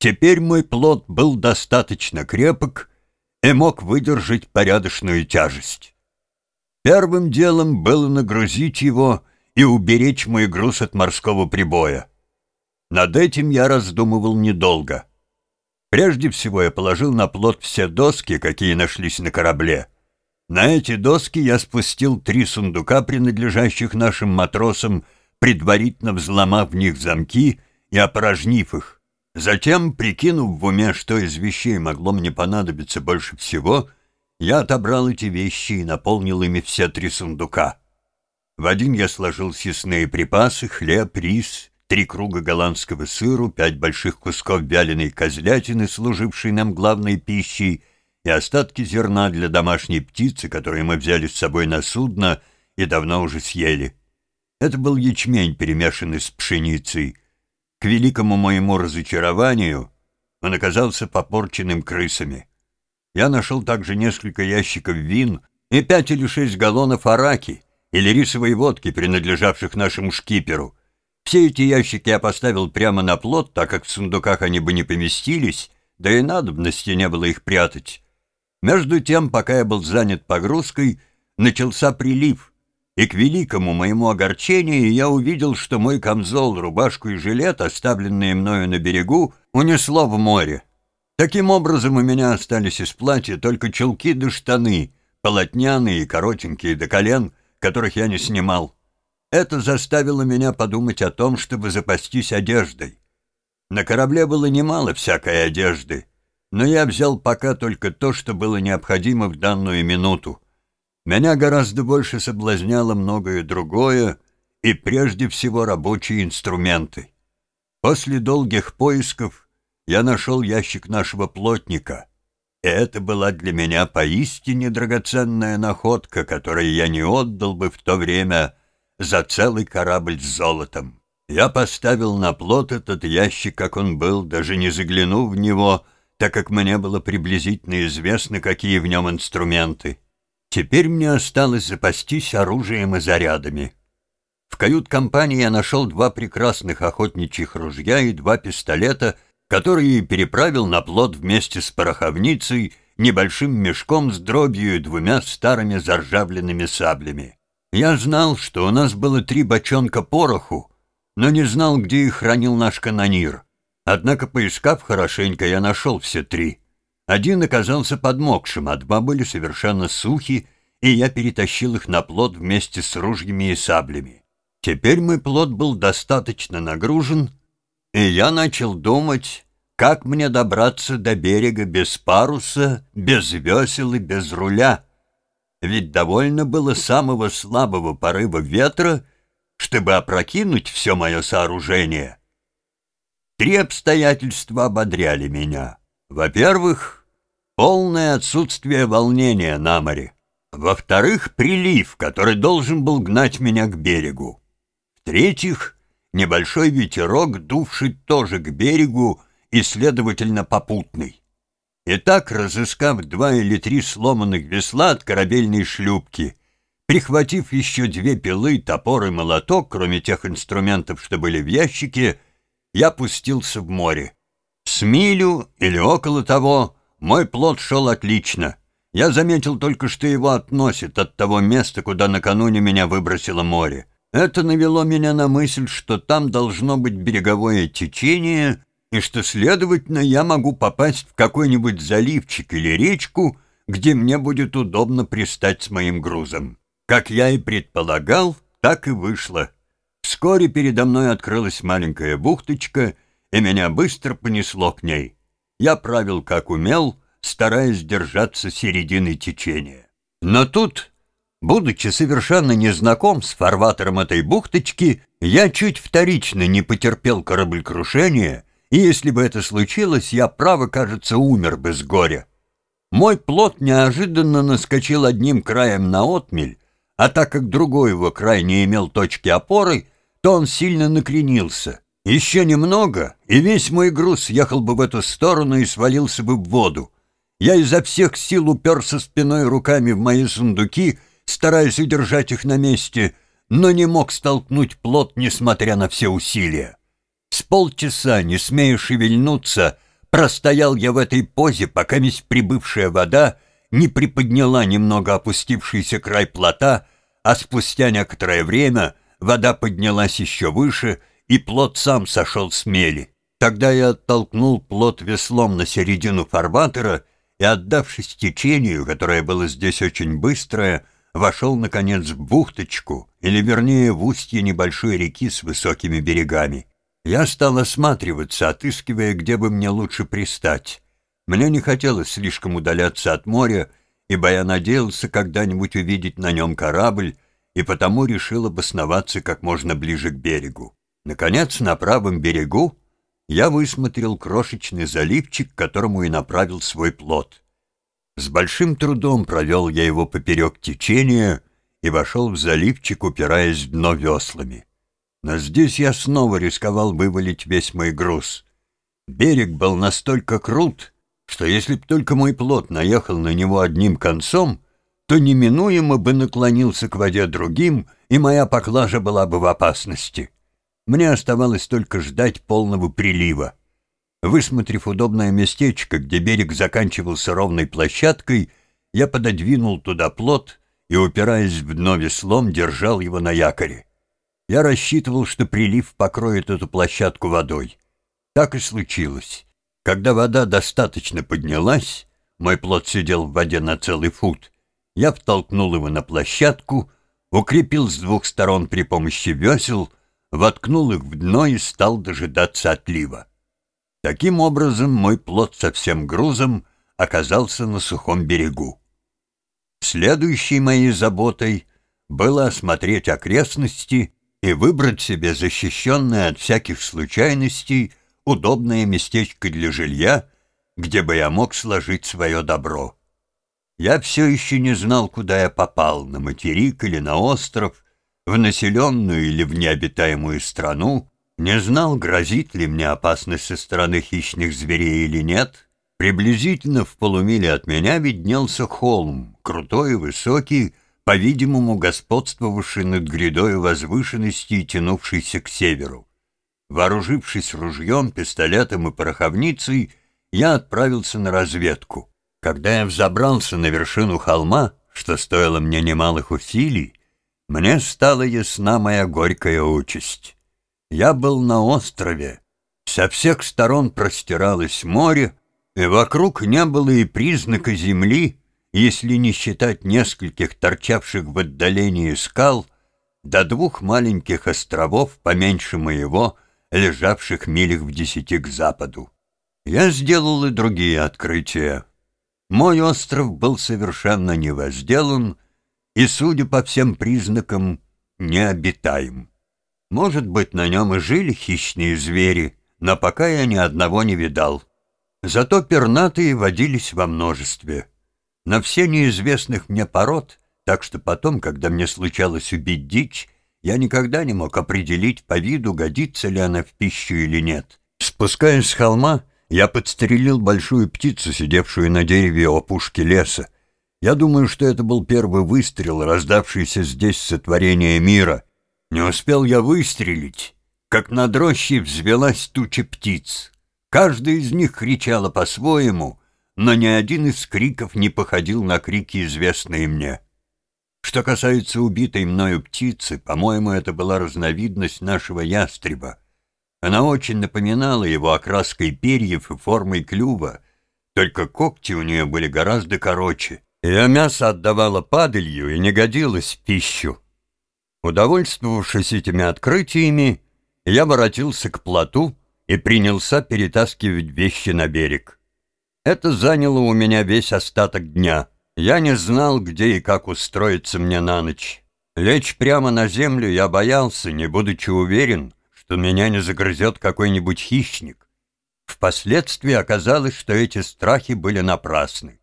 Теперь мой плод был достаточно крепок и мог выдержать порядочную тяжесть. Первым делом было нагрузить его и уберечь мой груз от морского прибоя. Над этим я раздумывал недолго. Прежде всего я положил на плот все доски, какие нашлись на корабле. На эти доски я спустил три сундука, принадлежащих нашим матросам, предварительно взломав в них замки и опорожнив их. Затем, прикинув в уме, что из вещей могло мне понадобиться больше всего, я отобрал эти вещи и наполнил ими все три сундука. В один я сложил съестные припасы, хлеб, рис, три круга голландского сыру, пять больших кусков вяленой козлятины, служившей нам главной пищей, и остатки зерна для домашней птицы, которые мы взяли с собой на судно и давно уже съели. Это был ячмень, перемешанный с пшеницей. К великому моему разочарованию он оказался попорченным крысами. Я нашел также несколько ящиков вин и пять или шесть галлонов араки или рисовой водки, принадлежавших нашему шкиперу. Все эти ящики я поставил прямо на плот, так как в сундуках они бы не поместились, да и надобности не было их прятать. Между тем, пока я был занят погрузкой, начался прилив, и к великому моему огорчению я увидел, что мой камзол, рубашку и жилет, оставленные мною на берегу, унесло в море. Таким образом, у меня остались из платья только чулки да штаны, полотняные и коротенькие до колен, которых я не снимал. Это заставило меня подумать о том, чтобы запастись одеждой. На корабле было немало всякой одежды, но я взял пока только то, что было необходимо в данную минуту. Меня гораздо больше соблазняло многое другое, и прежде всего рабочие инструменты. После долгих поисков я нашел ящик нашего плотника, и это была для меня поистине драгоценная находка, которую я не отдал бы в то время за целый корабль с золотом. Я поставил на плот этот ящик, как он был, даже не заглянув в него, так как мне было приблизительно известно, какие в нем инструменты. Теперь мне осталось запастись оружием и зарядами. В кают-компании я нашел два прекрасных охотничьих ружья и два пистолета, которые переправил на плот вместе с пороховницей, небольшим мешком с дробью и двумя старыми заржавленными саблями. Я знал, что у нас было три бочонка пороху, но не знал, где их хранил наш канонир. Однако, поискав хорошенько, я нашел все три. Один оказался подмокшим, а два были совершенно сухи, и я перетащил их на плот вместе с ружьями и саблями. Теперь мой плот был достаточно нагружен, и я начал думать, как мне добраться до берега без паруса, без весел и без руля. Ведь довольно было самого слабого порыва ветра, чтобы опрокинуть все мое сооружение. Три обстоятельства ободряли меня. Во-первых, полное отсутствие волнения на море. Во-вторых, прилив, который должен был гнать меня к берегу. В-третьих, небольшой ветерок, дувший тоже к берегу и, следовательно, попутный. Итак, разыскав два или три сломанных весла от корабельной шлюпки, прихватив еще две пилы, топор и молоток, кроме тех инструментов, что были в ящике, я пустился в море. С милю или около того мой плод шел отлично. Я заметил только, что его относит от того места, куда накануне меня выбросило море. Это навело меня на мысль, что там должно быть береговое течение, и что, следовательно, я могу попасть в какой-нибудь заливчик или речку, где мне будет удобно пристать с моим грузом. Как я и предполагал, так и вышло. Вскоре передо мной открылась маленькая бухточка, и меня быстро понесло к ней. Я правил как умел, стараясь держаться середины течения. Но тут, будучи совершенно незнаком с фарватером этой бухточки, я чуть вторично не потерпел кораблекрушение, и если бы это случилось, я, право, кажется, умер бы с горя. Мой плот неожиданно наскочил одним краем на отмель, а так как другой его край не имел точки опоры, то он сильно накренился — еще немного, и весь мой груз ехал бы в эту сторону и свалился бы в воду. Я изо всех сил уперся спиной руками в мои сундуки, стараясь удержать их на месте, но не мог столкнуть плот, несмотря на все усилия. С полчаса, не смея шевельнуться, Простоял я в этой позе, пока весь прибывшая вода не приподняла немного опустившийся край плота, а спустя некоторое время вода поднялась еще выше, и плот сам сошел с мели. Тогда я оттолкнул плот веслом на середину фарватера и, отдавшись течению, которое было здесь очень быстрое, вошел, наконец, в бухточку, или, вернее, в устье небольшой реки с высокими берегами. Я стал осматриваться, отыскивая, где бы мне лучше пристать. Мне не хотелось слишком удаляться от моря, ибо я надеялся когда-нибудь увидеть на нем корабль, и потому решил обосноваться как можно ближе к берегу. Наконец, на правом берегу я высмотрел крошечный заливчик, к которому и направил свой плод. С большим трудом провел я его поперек течения и вошел в заливчик, упираясь в дно веслами. Но здесь я снова рисковал вывалить весь мой груз. Берег был настолько крут, что если б только мой плод наехал на него одним концом, то неминуемо бы наклонился к воде другим, и моя поклажа была бы в опасности. Мне оставалось только ждать полного прилива. Высмотрев удобное местечко, где берег заканчивался ровной площадкой, я пододвинул туда плот и, упираясь в дно веслом, держал его на якоре. Я рассчитывал, что прилив покроет эту площадку водой. Так и случилось. Когда вода достаточно поднялась, мой плот сидел в воде на целый фут, я втолкнул его на площадку, укрепил с двух сторон при помощи весел — воткнул их в дно и стал дожидаться отлива. Таким образом, мой плод со всем грузом оказался на сухом берегу. Следующей моей заботой было осмотреть окрестности и выбрать себе защищенное от всяких случайностей удобное местечко для жилья, где бы я мог сложить свое добро. Я все еще не знал, куда я попал, на материк или на остров — в населенную или в необитаемую страну, не знал, грозит ли мне опасность со стороны хищных зверей или нет. Приблизительно в полумиле от меня виднелся холм, крутой и высокий, по-видимому, господствовавший над грядой возвышенности и тянувшийся к северу. Вооружившись ружьем, пистолетом и пороховницей, я отправился на разведку. Когда я взобрался на вершину холма, что стоило мне немалых усилий, мне стала ясна моя горькая участь. Я был на острове. Со всех сторон простиралось море, и вокруг не было и признака земли, если не считать нескольких торчавших в отдалении скал, до двух маленьких островов, поменьше моего, лежавших милях в десяти к западу. Я сделал и другие открытия. Мой остров был совершенно невозделан, и, судя по всем признакам, необитаем. Может быть, на нем и жили хищные звери, но пока я ни одного не видал. Зато пернатые водились во множестве. На все неизвестных мне пород, так что потом, когда мне случалось убить дичь, я никогда не мог определить по виду, годится ли она в пищу или нет. Спускаясь с холма, я подстрелил большую птицу, сидевшую на дереве опушки леса, я думаю, что это был первый выстрел, раздавшийся здесь сотворение мира. Не успел я выстрелить, как над рощей взвелась туча птиц. Каждая из них кричала по-своему, но ни один из криков не походил на крики, известные мне. Что касается убитой мною птицы, по-моему, это была разновидность нашего ястреба. Она очень напоминала его окраской перьев и формой клюва, только когти у нее были гораздо короче — ее мясо отдавало падалью и не годилось в пищу. Удовольствовавшись этими открытиями, я воротился к плоту и принялся перетаскивать вещи на берег. Это заняло у меня весь остаток дня. Я не знал, где и как устроиться мне на ночь. Лечь прямо на землю я боялся, не будучи уверен, что меня не загрызет какой-нибудь хищник. Впоследствии оказалось, что эти страхи были напрасны.